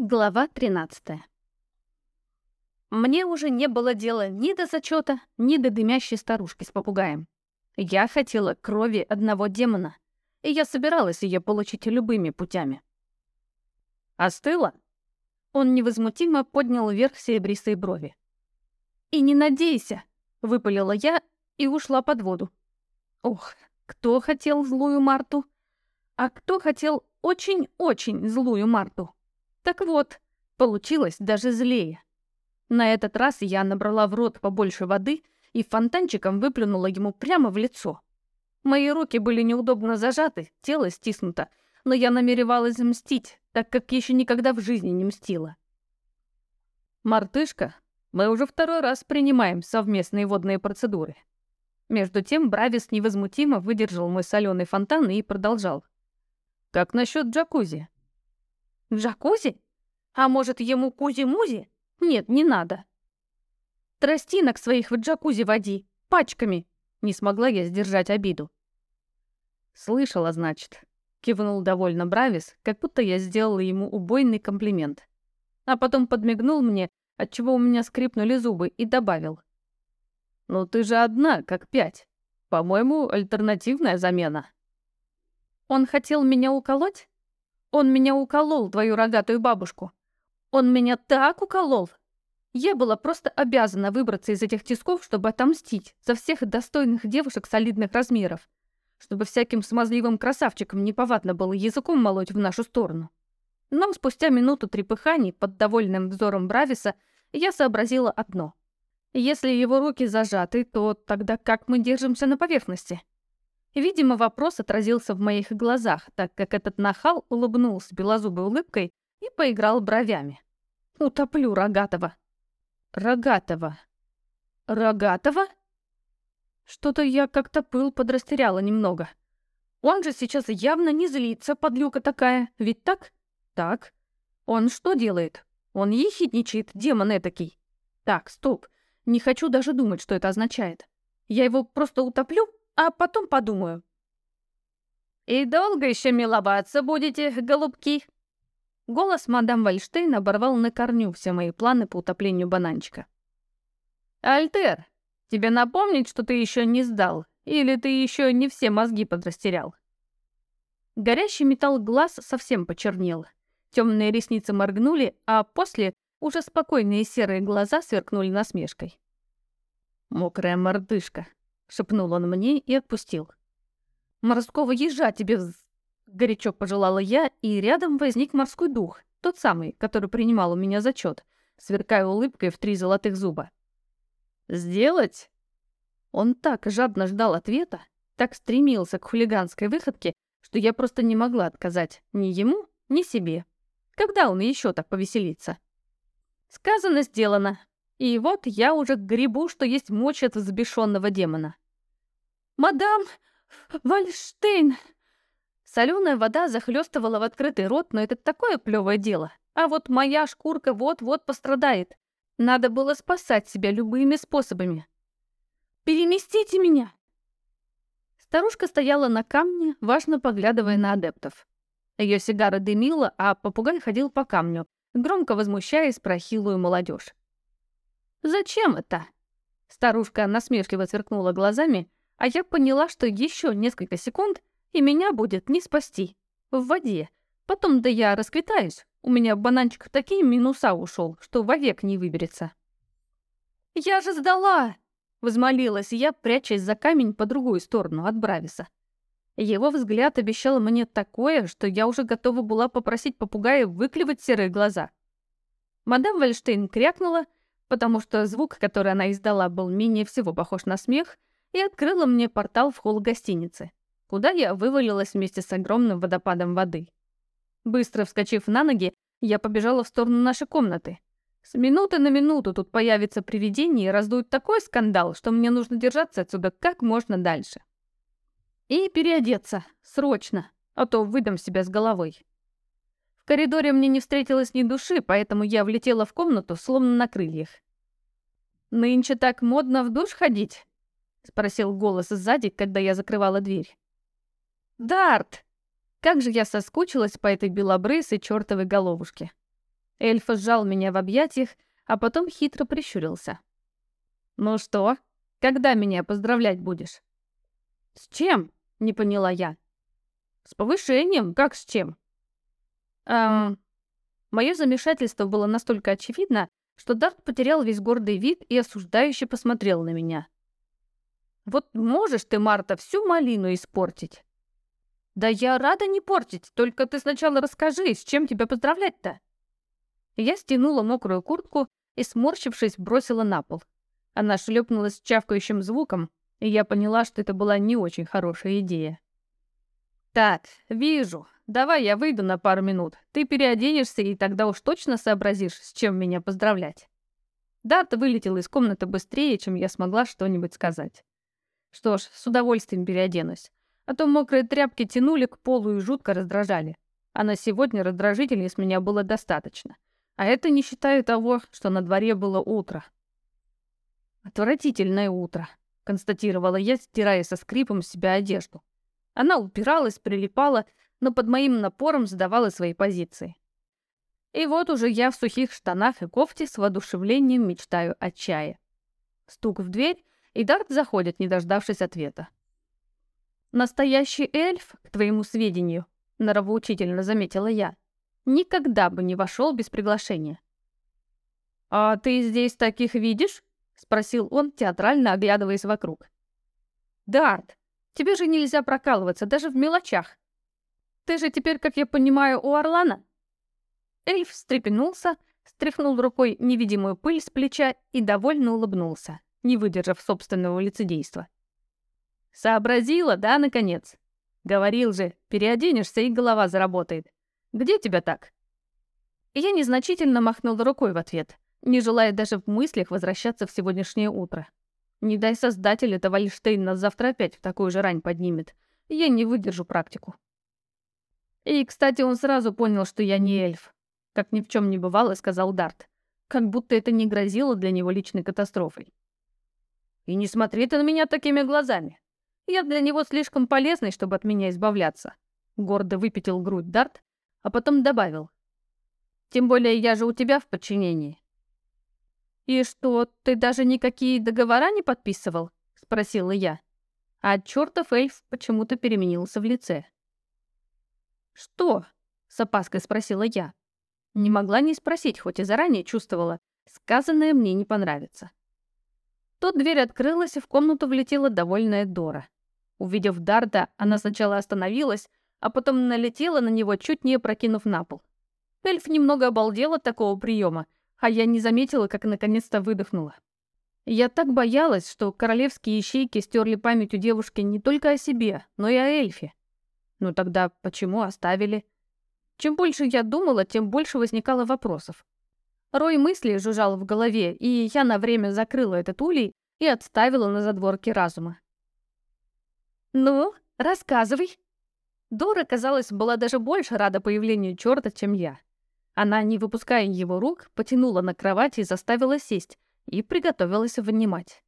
Глава 13 Мне уже не было дела ни до зачета, ни до дымящей старушки с попугаем. Я хотела крови одного демона, и я собиралась ее получить любыми путями. «Остыло?» Он невозмутимо поднял вверх серебристые брови. «И не надейся!» — выпалила я и ушла под воду. Ох, кто хотел злую Марту? А кто хотел очень-очень злую Марту? Так вот, получилось даже злее. На этот раз я набрала в рот побольше воды и фонтанчиком выплюнула ему прямо в лицо. Мои руки были неудобно зажаты, тело стиснуто, но я намеревалась мстить, так как еще никогда в жизни не мстила. «Мартышка, мы уже второй раз принимаем совместные водные процедуры». Между тем Бравис невозмутимо выдержал мой соленый фонтан и продолжал. «Как насчет джакузи?» Джакузи? А может, ему кузи-музи? Нет, не надо. Тростинок своих в джакузи води, пачками. Не смогла я сдержать обиду. Слышала, значит. Кивнул довольно Бравис, как будто я сделала ему убойный комплимент. А потом подмигнул мне, отчего у меня скрипнули зубы, и добавил. «Ну ты же одна, как пять. По-моему, альтернативная замена». «Он хотел меня уколоть?» Он меня уколол, твою рогатую бабушку. Он меня так уколол. Я была просто обязана выбраться из этих тисков, чтобы отомстить за всех достойных девушек солидных размеров, чтобы всяким смазливым красавчикам неповадно было языком молоть в нашу сторону. Но спустя минуту трепыханий под довольным взором Брависа я сообразила одно. Если его руки зажаты, то тогда как мы держимся на поверхности? Видимо, вопрос отразился в моих глазах, так как этот нахал улыбнулся белозубой улыбкой и поиграл бровями. Утоплю рогатого. Рогатого. Рогатого? Что-то я как-то пыл подрастеряла немного. Он же сейчас явно не злится, подлюка такая, ведь так? Так. Он что делает? Он ехидничает, демон этакий. Так, стоп. Не хочу даже думать, что это означает. Я его просто утоплю а потом подумаю. «И долго еще миловаться будете, голубки?» Голос мадам Вальштейн оборвал на корню все мои планы по утоплению бананчика. «Альтер, тебе напомнить, что ты еще не сдал, или ты еще не все мозги подрастерял?» Горящий металл глаз совсем почернел. Темные ресницы моргнули, а после уже спокойные серые глаза сверкнули насмешкой. «Мокрая мордышка», — шепнул он мне и отпустил. «Морского ежа тебе вз...» — горячо пожелала я, и рядом возник морской дух, тот самый, который принимал у меня зачет, сверкая улыбкой в три золотых зуба. «Сделать?» Он так жадно ждал ответа, так стремился к хулиганской выходке, что я просто не могла отказать ни ему, ни себе. Когда он еще так повеселится? Сказано, сделано. И вот я уже грибу, что есть мочь от взбешенного демона. «Мадам Вальштейн!» Соленая вода захлестывала в открытый рот, но это такое плевое дело. А вот моя шкурка вот-вот пострадает. Надо было спасать себя любыми способами. «Переместите меня!» Старушка стояла на камне, важно поглядывая на адептов. Ее сигара дымила, а попугай ходил по камню, громко возмущаясь про хилую молодежь. «Зачем это?» Старушка насмешливо сверкнула глазами, а я поняла, что еще несколько секунд, и меня будет не спасти. В воде. Потом да я расквитаюсь. У меня бананчик такие минуса ушел, что вовек не выберется. «Я же сдала!» — возмолилась я, прячась за камень по другую сторону от Брависа. Его взгляд обещал мне такое, что я уже готова была попросить попугая выклевать серые глаза. Мадам Вальштейн крякнула — потому что звук, который она издала, был менее всего похож на смех, и открыла мне портал в холл гостиницы, куда я вывалилась вместе с огромным водопадом воды. Быстро вскочив на ноги, я побежала в сторону нашей комнаты. С минуты на минуту тут появится привидение и раздует такой скандал, что мне нужно держаться отсюда как можно дальше. И переодеться, срочно, а то выдам себя с головой коридоре мне не встретилось ни души, поэтому я влетела в комнату, словно на крыльях. «Нынче так модно в душ ходить?» — спросил голос сзади, когда я закрывала дверь. «Дарт!» Как же я соскучилась по этой белобрысой чертовой головушке. Эльф сжал меня в объятиях, а потом хитро прищурился. «Ну что, когда меня поздравлять будешь?» «С чем?» — не поняла я. «С повышением? Как с чем?» «Эм...» Мое замешательство было настолько очевидно, что Дарт потерял весь гордый вид и осуждающе посмотрел на меня. «Вот можешь ты, Марта, всю малину испортить?» «Да я рада не портить, только ты сначала расскажи, с чем тебя поздравлять-то?» Я стянула мокрую куртку и, сморщившись, бросила на пол. Она шлепнулась чавкающим звуком, и я поняла, что это была не очень хорошая идея. «Так, вижу. Давай я выйду на пару минут. Ты переоденешься, и тогда уж точно сообразишь, с чем меня поздравлять». Дарта вылетела из комнаты быстрее, чем я смогла что-нибудь сказать. Что ж, с удовольствием переоденусь. А то мокрые тряпки тянули к полу и жутко раздражали. А на сегодня раздражителей с меня было достаточно. А это не считая того, что на дворе было утро. Отвратительное утро констатировала я, стирая со скрипом с себя одежду. Она упиралась, прилипала, но под моим напором сдавала свои позиции. И вот уже я в сухих штанах и кофте с воодушевлением мечтаю о чае. Стук в дверь, и Дарт заходит, не дождавшись ответа. «Настоящий эльф, к твоему сведению», — норовоучительно заметила я, «никогда бы не вошел без приглашения». «А ты здесь таких видишь?» — спросил он, театрально оглядываясь вокруг. «Дарт, тебе же нельзя прокалываться, даже в мелочах. Ты же теперь, как я понимаю, у Орлана?» Эльф встрепенулся, стряхнул рукой невидимую пыль с плеча и довольно улыбнулся, не выдержав собственного лицедейства. «Сообразила, да, наконец? Говорил же, переоденешься, и голова заработает. Где тебя так?» Я незначительно махнула рукой в ответ — не желая даже в мыслях возвращаться в сегодняшнее утро. Не дай создатель, это Вальштейн нас завтра опять в такую же рань поднимет. Я не выдержу практику. И, кстати, он сразу понял, что я не эльф. Как ни в чем не бывало, сказал Дарт. Как будто это не грозило для него личной катастрофой. И не смотри ты на меня такими глазами. Я для него слишком полезный, чтобы от меня избавляться. Гордо выпятил грудь Дарт, а потом добавил. Тем более я же у тебя в подчинении. «И что, ты даже никакие договора не подписывал?» — спросила я. А чертов эльф почему-то переменился в лице. «Что?» — с опаской спросила я. Не могла не спросить, хоть и заранее чувствовала, сказанное мне не понравится. Тут дверь открылась, и в комнату влетела довольная Дора. Увидев Дарда, она сначала остановилась, а потом налетела на него, чуть не опрокинув на пол. Эльф немного обалдел от такого приема а я не заметила, как наконец-то выдохнула. Я так боялась, что королевские ищейки стерли память у девушки не только о себе, но и о эльфе. Ну тогда почему оставили? Чем больше я думала, тем больше возникало вопросов. Рой мыслей жужжал в голове, и я на время закрыла этот улей и отставила на задворке разума. «Ну, рассказывай». Дора, казалось, была даже больше рада появлению черта, чем я. Она, не выпуская его рук, потянула на кровать и заставила сесть, и приготовилась внимать.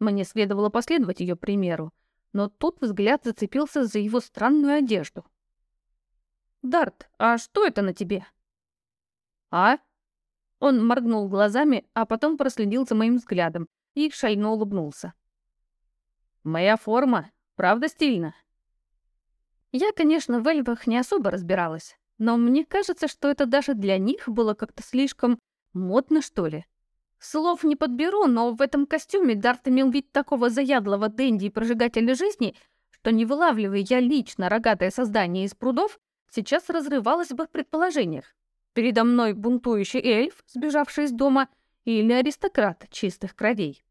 Мне следовало последовать ее примеру, но тут взгляд зацепился за его странную одежду. «Дарт, а что это на тебе?» «А?» Он моргнул глазами, а потом проследил за моим взглядом и шально улыбнулся. «Моя форма, правда стильно?» Я, конечно, в эльфах не особо разбиралась, но мне кажется, что это даже для них было как-то слишком модно, что ли. Слов не подберу, но в этом костюме Дарт имел вид такого заядлого денди и прожигателя жизни, что не вылавливая я лично рогатое создание из прудов, сейчас разрывалась бы в предположениях. Передо мной бунтующий эльф, сбежавший из дома, или аристократ чистых кровей.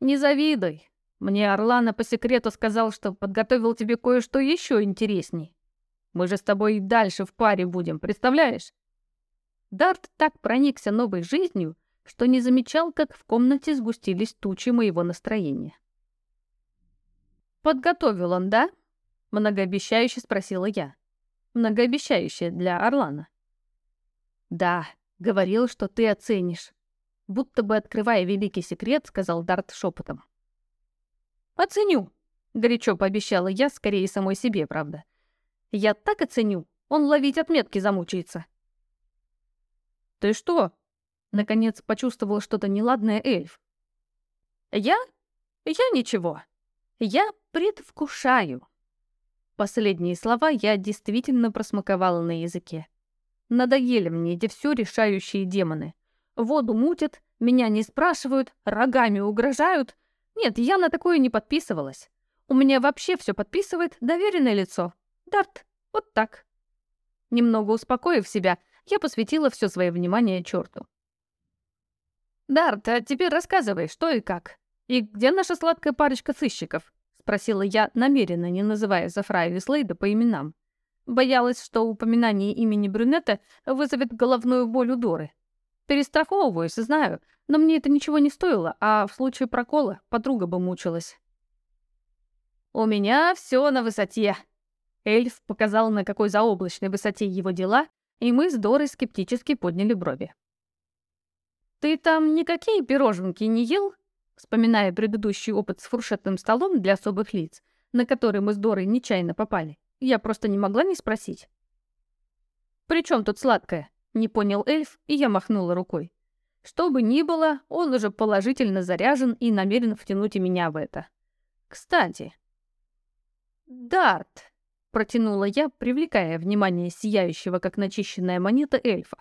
Не завидуй. Мне Орлана по секрету сказал, что подготовил тебе кое-что еще интересней. Мы же с тобой и дальше в паре будем, представляешь? Дарт так проникся новой жизнью, что не замечал, как в комнате сгустились тучи моего настроения. «Подготовил он, да?» — многообещающе спросила я. Многообещающе для Орлана. «Да, говорил, что ты оценишь». Будто бы открывая великий секрет, сказал Дарт шепотом. «Оценю», — горячо пообещала я, скорее самой себе, правда. Я так оценю, он ловить отметки замучается. «Ты что?» Наконец почувствовал что-то неладное эльф. «Я? Я ничего. Я предвкушаю». Последние слова я действительно просмаковала на языке. Надоели мне эти все решающие демоны. Воду мутят, меня не спрашивают, рогами угрожают. Нет, я на такое не подписывалась. У меня вообще все подписывает доверенное лицо. Дарт, вот так. Немного успокоив себя, я посвятила все свое внимание черту. «Дарт, а теперь рассказывай, что и как. И где наша сладкая парочка сыщиков?» — спросила я, намеренно не называя Зафра и Вислейда по именам. Боялась, что упоминание имени брюнета вызовет головную боль у Доры. Перестраховываюсь, знаю, но мне это ничего не стоило, а в случае прокола подруга бы мучилась. «У меня все на высоте», Эльф показал, на какой заоблачной высоте его дела, и мы с Дорой скептически подняли брови. «Ты там никакие пироженки не ел?» Вспоминая предыдущий опыт с фуршетным столом для особых лиц, на который мы с Дорой нечаянно попали, я просто не могла не спросить. «При чем тут сладкое?» — не понял эльф, и я махнула рукой. Что бы ни было, он уже положительно заряжен и намерен втянуть и меня в это. Кстати. Дарт. Протянула я, привлекая внимание сияющего, как начищенная монета, эльфа.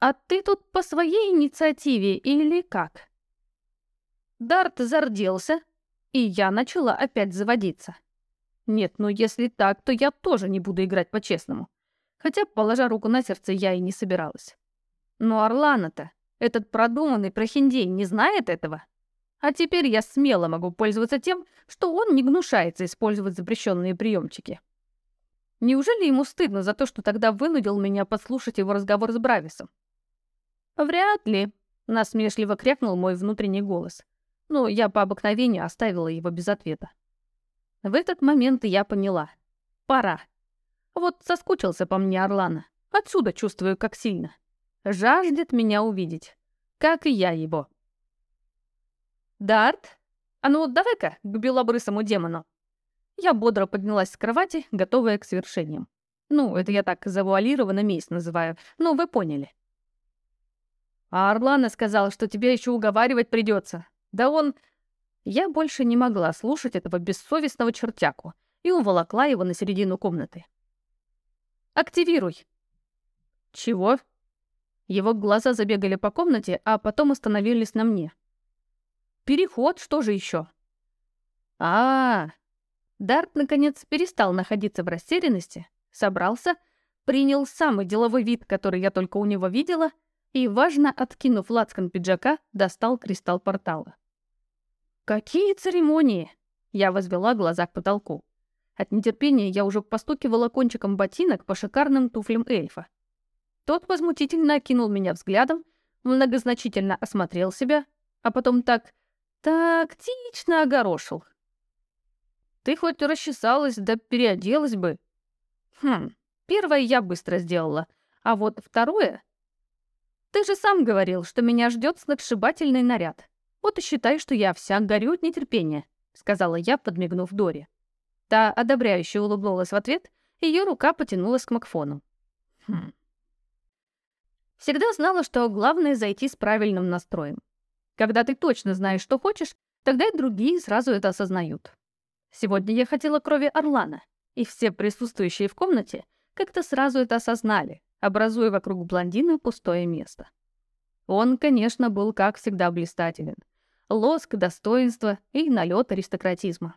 «А ты тут по своей инициативе или как?» Дарт зарделся, и я начала опять заводиться. Нет, ну если так, то я тоже не буду играть по-честному. Хотя, положа руку на сердце, я и не собиралась. Но Орлана-то, этот продуманный прохиндей, не знает этого? А теперь я смело могу пользоваться тем, что он не гнушается использовать запрещенные приемчики. Неужели ему стыдно за то, что тогда вынудил меня подслушать его разговор с Брависом? Вряд ли, насмешливо крякнул мой внутренний голос. Но я по обыкновению оставила его без ответа. В этот момент я поняла. Пора. Вот соскучился по мне Орлана. Отсюда чувствую, как сильно. Жаждет меня увидеть. Как и я его. «Дарт? А ну, давай-ка к белобрысому демону!» Я бодро поднялась с кровати, готовая к свершениям. Ну, это я так завуалированно месть называю, ну, вы поняли. А Орлана сказал, что тебе еще уговаривать придется. Да он... Я больше не могла слушать этого бессовестного чертяку и уволокла его на середину комнаты. «Активируй!» «Чего?» Его глаза забегали по комнате, а потом остановились на мне. Переход, что же еще? А, -а, а Дарт, наконец, перестал находиться в растерянности, собрался, принял самый деловой вид, который я только у него видела, и, важно откинув лацкан пиджака, достал кристалл портала. «Какие церемонии!» Я возвела глаза к потолку. От нетерпения я уже постукивала кончиком ботинок по шикарным туфлям эльфа. Тот возмутительно окинул меня взглядом, многозначительно осмотрел себя, а потом так Тактично огорошил. Ты хоть расчесалась, да переоделась бы. Хм, первое я быстро сделала, а вот второе... Ты же сам говорил, что меня ждет сногсшибательный наряд. Вот и считай, что я вся горю от нетерпения, сказала я, подмигнув Доре. Та одобряюще улыбнулась в ответ, ее рука потянулась к Макфону. Хм. Всегда знала, что главное зайти с правильным настроем. Когда ты точно знаешь, что хочешь, тогда и другие сразу это осознают. Сегодня я хотела крови Орлана, и все присутствующие в комнате как-то сразу это осознали, образуя вокруг блондина пустое место. Он, конечно, был, как всегда, блистателен. Лоск, достоинство и налет аристократизма.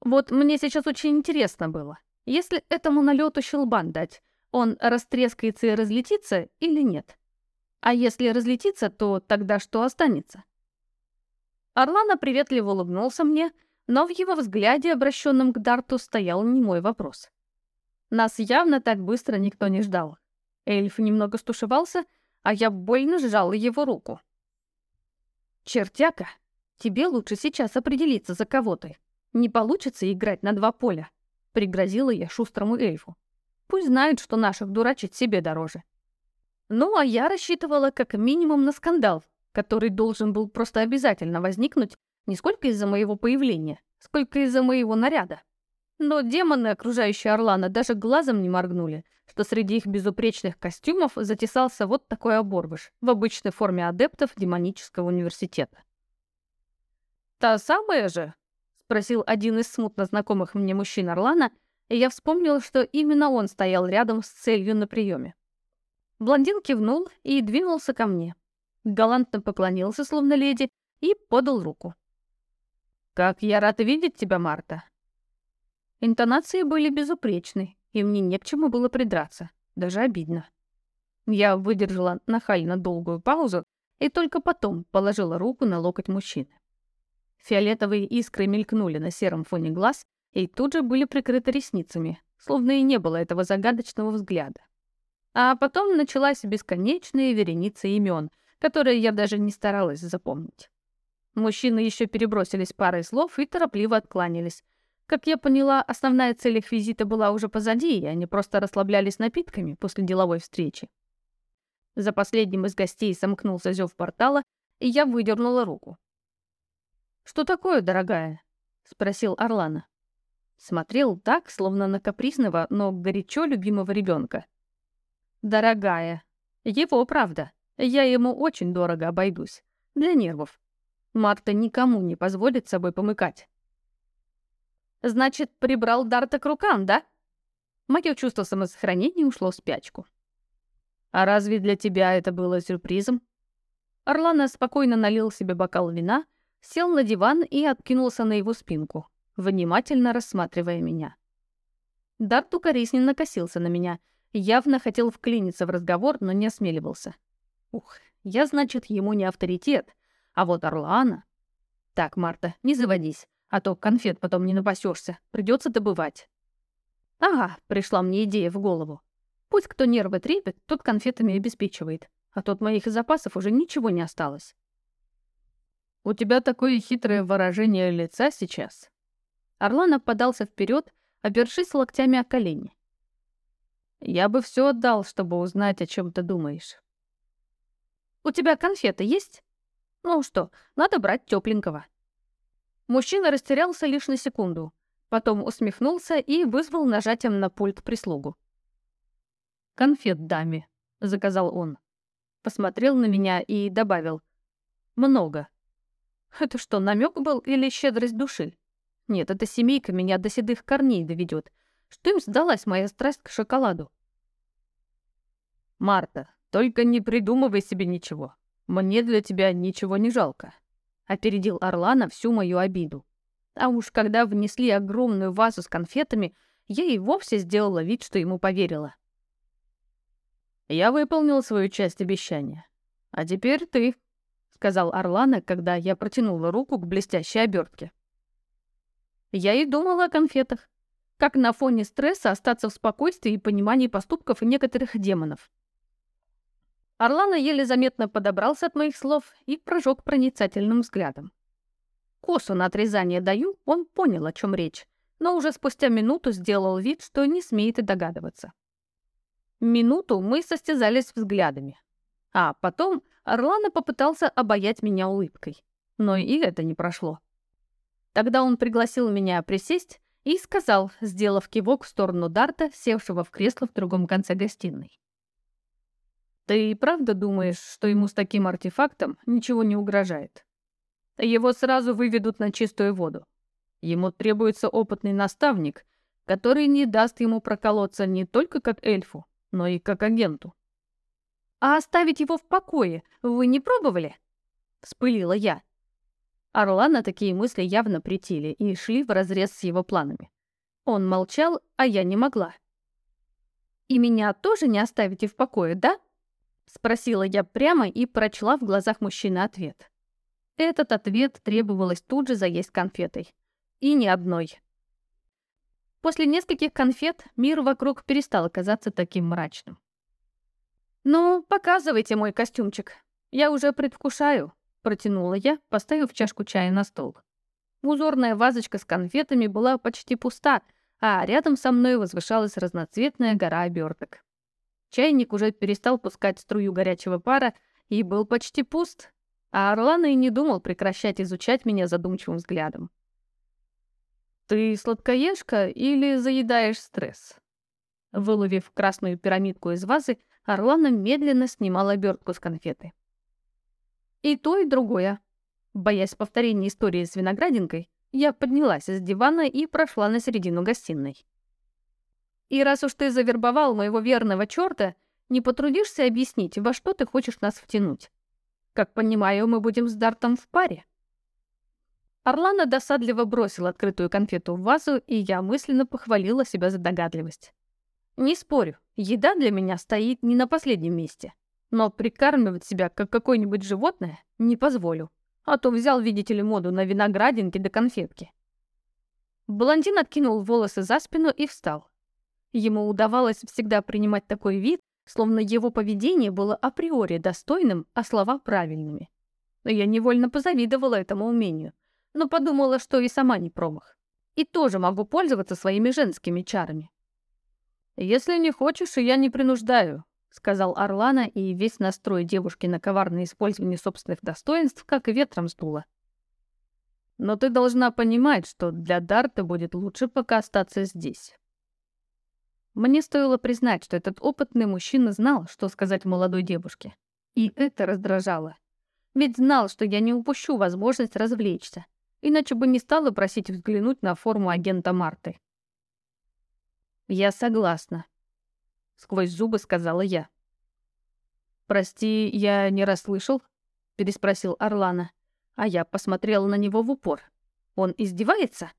Вот мне сейчас очень интересно было, если этому налету щелбан дать, он растрескается и разлетится или нет? А если разлетится, то тогда что останется? Орлана приветливо улыбнулся мне, но в его взгляде, обращенном к Дарту, стоял не мой вопрос. Нас явно так быстро никто не ждал. Эльф немного стушевался, а я больно сжала его руку. «Чертяка, тебе лучше сейчас определиться, за кого ты. Не получится играть на два поля», — пригрозила я шустрому эльфу. «Пусть знают, что наших дурачить себе дороже». Ну, а я рассчитывала как минимум на скандал, который должен был просто обязательно возникнуть не сколько из-за моего появления, сколько из-за моего наряда. Но демоны, окружающие Орлана, даже глазом не моргнули, что среди их безупречных костюмов затесался вот такой оборвыш в обычной форме адептов демонического университета. «Та самая же?» — спросил один из смутно знакомых мне мужчин Орлана, и я вспомнил, что именно он стоял рядом с целью на приеме. Блондин кивнул и двинулся ко мне. Галантно поклонился, словно леди, и подал руку. «Как я рад видеть тебя, Марта!» Интонации были безупречны, и мне не к чему было придраться, даже обидно. Я выдержала нахально долгую паузу и только потом положила руку на локоть мужчины. Фиолетовые искры мелькнули на сером фоне глаз и тут же были прикрыты ресницами, словно и не было этого загадочного взгляда. А потом началась бесконечная вереница имен, которые я даже не старалась запомнить. Мужчины еще перебросились парой слов и торопливо откланялись. Как я поняла, основная цель их визита была уже позади, и они просто расслаблялись напитками после деловой встречи. За последним из гостей сомкнулся зев портала, и я выдернула руку. «Что такое, дорогая?» — спросил Орлана. Смотрел так, словно на капризного, но горячо любимого ребенка. «Дорогая. Его правда. Я ему очень дорого обойдусь. Для нервов. Марта никому не позволит собой помыкать». «Значит, прибрал Дарта к рукам, да?» Мое чувство самосохранения ушло в спячку. «А разве для тебя это было сюрпризом?» Орлана спокойно налил себе бокал вина, сел на диван и откинулся на его спинку внимательно рассматривая меня. Дарт укоризненно косился на меня, явно хотел вклиниться в разговор, но не осмеливался. Ух, я, значит, ему не авторитет, а вот Орлана... Так, Марта, не заводись, а то конфет потом не напасешься, придется добывать. Ага, пришла мне идея в голову. Пусть кто нервы трепет, тот конфетами обеспечивает, а тот моих запасов уже ничего не осталось. У тебя такое хитрое выражение лица сейчас, Орлана подался вперед, опершись локтями о колени. «Я бы все отдал, чтобы узнать, о чем ты думаешь». «У тебя конфеты есть?» «Ну что, надо брать тепленького». Мужчина растерялся лишь на секунду, потом усмехнулся и вызвал нажатием на пульт прислугу. «Конфет даме», — заказал он. Посмотрел на меня и добавил. «Много». Это что, намек был или щедрость души? Нет, эта семейка меня до седых корней доведет. Что им сдалась моя страсть к шоколаду? Марта, только не придумывай себе ничего. Мне для тебя ничего не жалко. Опередил Орлана всю мою обиду. А уж когда внесли огромную вазу с конфетами, я и вовсе сделала вид, что ему поверила. Я выполнил свою часть обещания. А теперь ты, сказал Орлана, когда я протянула руку к блестящей обертке. Я и думала о конфетах. Как на фоне стресса остаться в спокойствии и понимании поступков некоторых демонов. Орлана еле заметно подобрался от моих слов и прожег проницательным взглядом. Косу на отрезание даю, он понял, о чем речь, но уже спустя минуту сделал вид, что не смеет и догадываться. Минуту мы состязались взглядами. А потом Орлана попытался обаять меня улыбкой. Но и это не прошло. Тогда он пригласил меня присесть и сказал, сделав кивок в сторону Дарта, севшего в кресло в другом конце гостиной. «Ты правда думаешь, что ему с таким артефактом ничего не угрожает? Его сразу выведут на чистую воду. Ему требуется опытный наставник, который не даст ему проколоться не только как эльфу, но и как агенту». «А оставить его в покое вы не пробовали?» — вспылила я. Орлана такие мысли явно притили и шли вразрез с его планами. Он молчал, а я не могла. «И меня тоже не оставите в покое, да?» Спросила я прямо и прочла в глазах мужчины ответ. Этот ответ требовалось тут же заесть конфетой. И ни одной. После нескольких конфет мир вокруг перестал казаться таким мрачным. «Ну, показывайте мой костюмчик. Я уже предвкушаю», Протянула я, поставив чашку чая на стол. Узорная вазочка с конфетами была почти пуста, а рядом со мной возвышалась разноцветная гора оберток. Чайник уже перестал пускать струю горячего пара и был почти пуст, а Орлана и не думал прекращать изучать меня задумчивым взглядом. «Ты сладкоежка или заедаешь стресс?» Выловив красную пирамидку из вазы, Орлана медленно снимала обертку с конфеты. «И то, и другое». Боясь повторения истории с виноградинкой, я поднялась с дивана и прошла на середину гостиной. «И раз уж ты завербовал моего верного чёрта, не потрудишься объяснить, во что ты хочешь нас втянуть? Как понимаю, мы будем с Дартом в паре». Орлана досадливо бросила открытую конфету в вазу, и я мысленно похвалила себя за догадливость. Не спорю, еда для меня стоит не на последнем месте. Но прикармливать себя, как какое-нибудь животное, не позволю. А то взял, видите ли, моду на виноградинки до конфетки. Блондин откинул волосы за спину и встал. Ему удавалось всегда принимать такой вид, словно его поведение было априори достойным, а слова правильными. Я невольно позавидовала этому умению но подумала, что и сама не промах. И тоже могу пользоваться своими женскими чарами. «Если не хочешь, я не принуждаю», — сказал Орлана, и весь настрой девушки на коварное использование собственных достоинств как ветром сдуло. «Но ты должна понимать, что для Дарта будет лучше пока остаться здесь». Мне стоило признать, что этот опытный мужчина знал, что сказать молодой девушке. И это раздражало. Ведь знал, что я не упущу возможность развлечься иначе бы не стала просить взглянуть на форму агента Марты. «Я согласна», — сквозь зубы сказала я. «Прости, я не расслышал?» — переспросил Орлана, а я посмотрела на него в упор. «Он издевается?»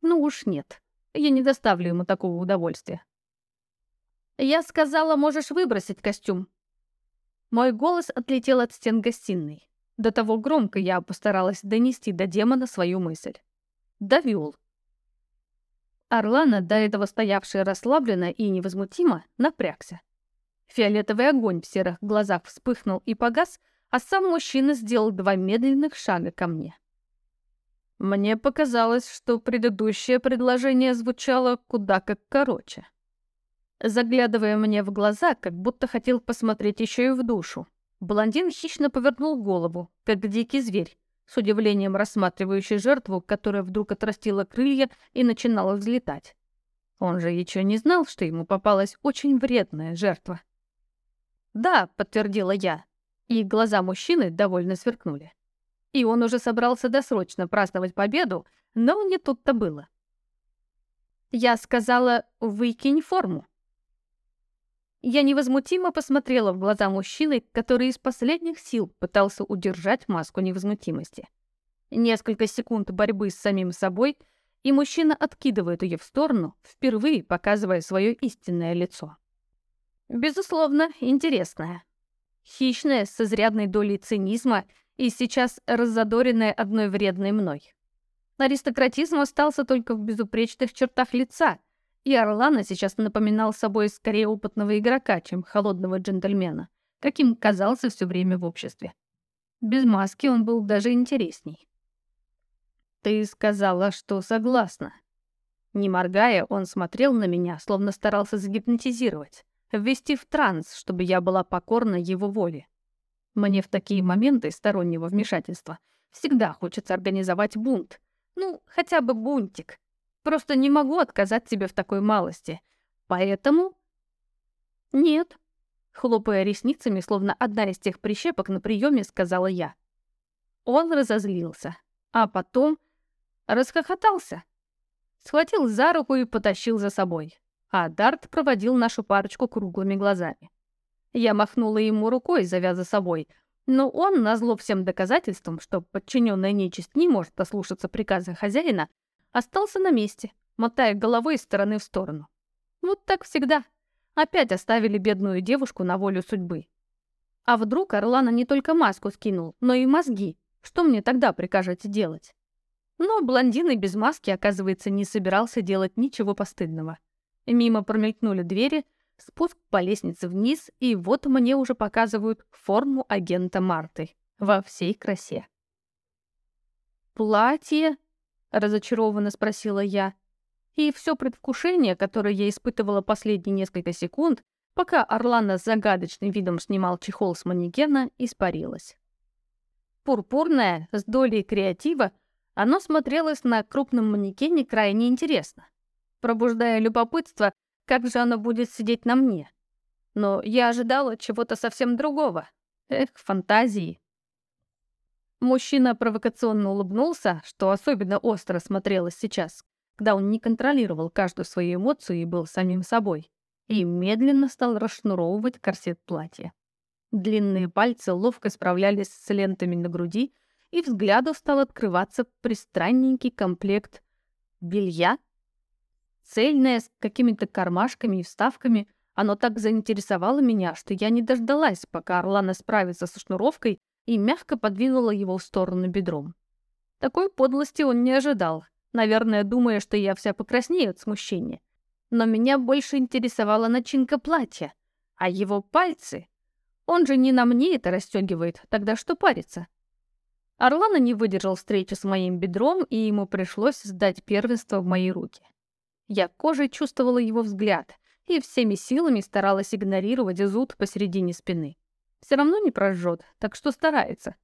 «Ну уж нет, я не доставлю ему такого удовольствия». «Я сказала, можешь выбросить костюм». Мой голос отлетел от стен гостиной. До того громко я постаралась донести до демона свою мысль. Довел. Орлана, до этого стоявшая расслабленно и невозмутимо, напрягся. Фиолетовый огонь в серых глазах вспыхнул и погас, а сам мужчина сделал два медленных шага ко мне. Мне показалось, что предыдущее предложение звучало куда как короче. Заглядывая мне в глаза, как будто хотел посмотреть еще и в душу, Блондин хищно повернул голову, как дикий зверь, с удивлением рассматривающий жертву, которая вдруг отрастила крылья и начинала взлетать. Он же еще не знал, что ему попалась очень вредная жертва. «Да», — подтвердила я, и глаза мужчины довольно сверкнули. И он уже собрался досрочно праздновать победу, но не тут-то было. Я сказала «выкинь форму». Я невозмутимо посмотрела в глаза мужчины, который из последних сил пытался удержать маску невозмутимости. Несколько секунд борьбы с самим собой, и мужчина откидывает ее в сторону, впервые показывая свое истинное лицо. Безусловно, интересное. Хищное, с изрядной долей цинизма и сейчас раззадоренное одной вредной мной. Аристократизм остался только в безупречных чертах лица — и Орлана сейчас напоминал собой скорее опытного игрока, чем холодного джентльмена, каким казался все время в обществе. Без маски он был даже интересней. «Ты сказала, что согласна». Не моргая, он смотрел на меня, словно старался загипнотизировать, ввести в транс, чтобы я была покорна его воле. Мне в такие моменты стороннего вмешательства всегда хочется организовать бунт. Ну, хотя бы бунтик, Просто не могу отказать тебе в такой малости. Поэтому... Нет. Хлопая ресницами, словно одна из тех прищепок на приеме, сказала я. Он разозлился, а потом расхохотался. Схватил за руку и потащил за собой. А Дарт проводил нашу парочку круглыми глазами. Я махнула ему рукой, завя за собой, но он, назло всем доказательствам, что подчиненная нечисть не может послушаться приказа хозяина, остался на месте, мотая головой из стороны в сторону. Вот так всегда. Опять оставили бедную девушку на волю судьбы. А вдруг Орлана не только маску скинул, но и мозги? Что мне тогда прикажете делать? Но блондин и без маски, оказывается, не собирался делать ничего постыдного. Мимо промелькнули двери, спуск по лестнице вниз, и вот мне уже показывают форму агента Марты во всей красе. Платье разочарованно спросила я. И все предвкушение, которое я испытывала последние несколько секунд, пока Орлана с загадочным видом снимал чехол с манекена, испарилось. Пурпурная, с долей креатива, Оно смотрелось на крупном манекене крайне интересно, пробуждая любопытство, как же оно будет сидеть на мне. Но я ожидала чего-то совсем другого. Эх, фантазии. Мужчина провокационно улыбнулся, что особенно остро смотрелось сейчас, когда он не контролировал каждую свою эмоцию и был самим собой, и медленно стал расшнуровывать корсет платья. Длинные пальцы ловко справлялись с лентами на груди, и взгляду стал открываться пристранненький комплект белья. Цельное, с какими-то кармашками и вставками, оно так заинтересовало меня, что я не дождалась, пока Орлана справится со шнуровкой и мягко подвинула его в сторону бедром. Такой подлости он не ожидал, наверное, думая, что я вся покраснею от смущения. Но меня больше интересовала начинка платья, а его пальцы... Он же не на мне это расстегивает, тогда что париться? Орлана не выдержал встречи с моим бедром, и ему пришлось сдать первенство в мои руки. Я кожей чувствовала его взгляд и всеми силами старалась игнорировать зуд посередине спины. Все равно не прожжет, так что старается.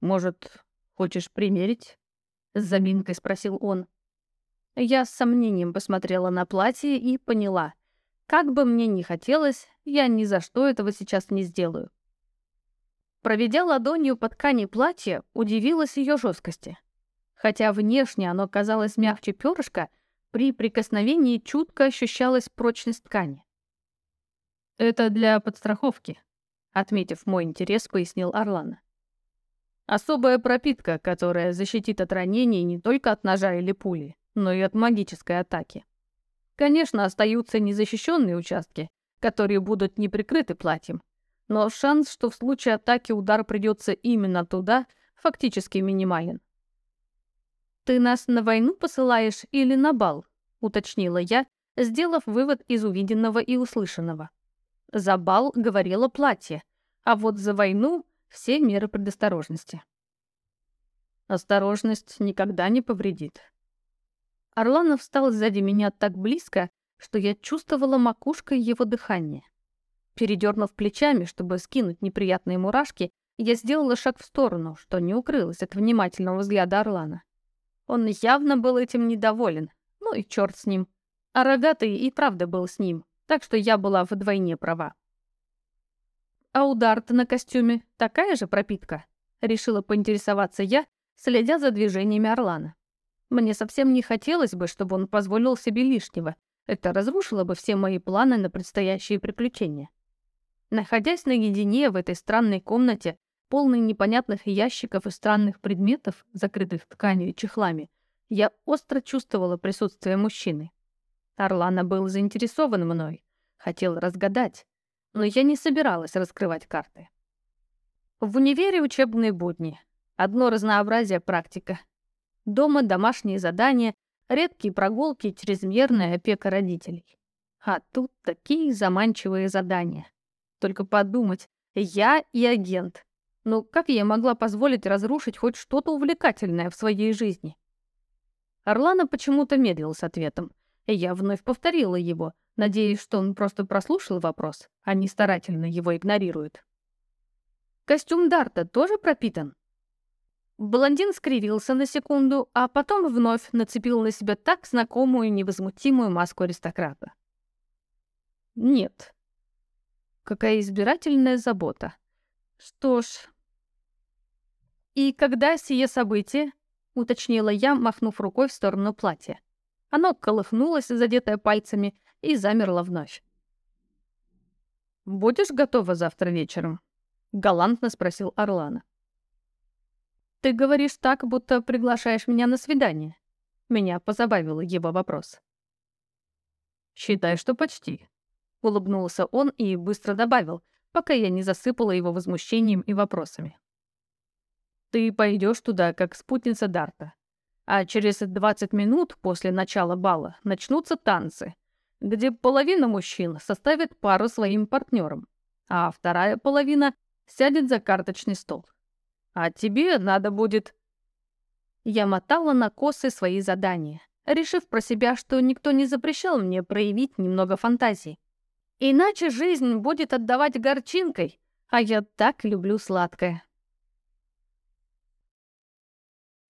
«Может, хочешь примерить?» — с заминкой спросил он. Я с сомнением посмотрела на платье и поняла. Как бы мне ни хотелось, я ни за что этого сейчас не сделаю. Проведя ладонью по ткани платья, удивилась ее жесткости. Хотя внешне оно казалось мягче перышка, при прикосновении чутко ощущалась прочность ткани. «Это для подстраховки», — отметив мой интерес, пояснил Орлана. «Особая пропитка, которая защитит от ранений не только от ножа или пули, но и от магической атаки. Конечно, остаются незащищенные участки, которые будут не прикрыты платьем, но шанс, что в случае атаки удар придется именно туда, фактически минимален. «Ты нас на войну посылаешь или на бал?» — уточнила я, сделав вывод из увиденного и услышанного. За бал говорило платье, а вот за войну — все меры предосторожности. Осторожность никогда не повредит. Орланов встал сзади меня так близко, что я чувствовала макушкой его дыхание. Передернув плечами, чтобы скинуть неприятные мурашки, я сделала шаг в сторону, что не укрылось от внимательного взгляда Орлана. Он явно был этим недоволен, ну и черт с ним. А рогатый и правда был с ним, так что я была вдвойне права. «А удар-то на костюме такая же пропитка?» — решила поинтересоваться я, следя за движениями Орлана. Мне совсем не хотелось бы, чтобы он позволил себе лишнего. Это разрушило бы все мои планы на предстоящие приключения. Находясь наедине в этой странной комнате, полной непонятных ящиков и странных предметов, закрытых тканью и чехлами, я остро чувствовала присутствие мужчины. Орлана был заинтересован мной, хотел разгадать, но я не собиралась раскрывать карты. В универе учебные будни. Одно разнообразие практика. Дома домашние задания, редкие прогулки и чрезмерная опека родителей. А тут такие заманчивые задания. Только подумать, я и агент. Ну, как я могла позволить разрушить хоть что-то увлекательное в своей жизни? Орлана почему-то медлил с ответом. Я вновь повторила его, надеясь, что он просто прослушал вопрос, а не старательно его игнорирует. «Костюм Дарта тоже пропитан?» Блондин скривился на секунду, а потом вновь нацепил на себя так знакомую невозмутимую маску аристократа. «Нет», Какая избирательная забота. Что ж... «И когда сие событие?» — уточнила я, махнув рукой в сторону платья. Оно колыхнулось, задетое пальцами, и замерло вновь. «Будешь готова завтра вечером?» — галантно спросил Орлана. «Ты говоришь так, будто приглашаешь меня на свидание». Меня позабавил его вопрос. «Считай, что почти», Улыбнулся он и быстро добавил, пока я не засыпала его возмущением и вопросами. «Ты пойдешь туда, как спутница Дарта. А через 20 минут после начала бала начнутся танцы, где половина мужчин составит пару своим партнерам, а вторая половина сядет за карточный стол. А тебе надо будет...» Я мотала на косы свои задания, решив про себя, что никто не запрещал мне проявить немного фантазии. Иначе жизнь будет отдавать горчинкой, а я так люблю сладкое.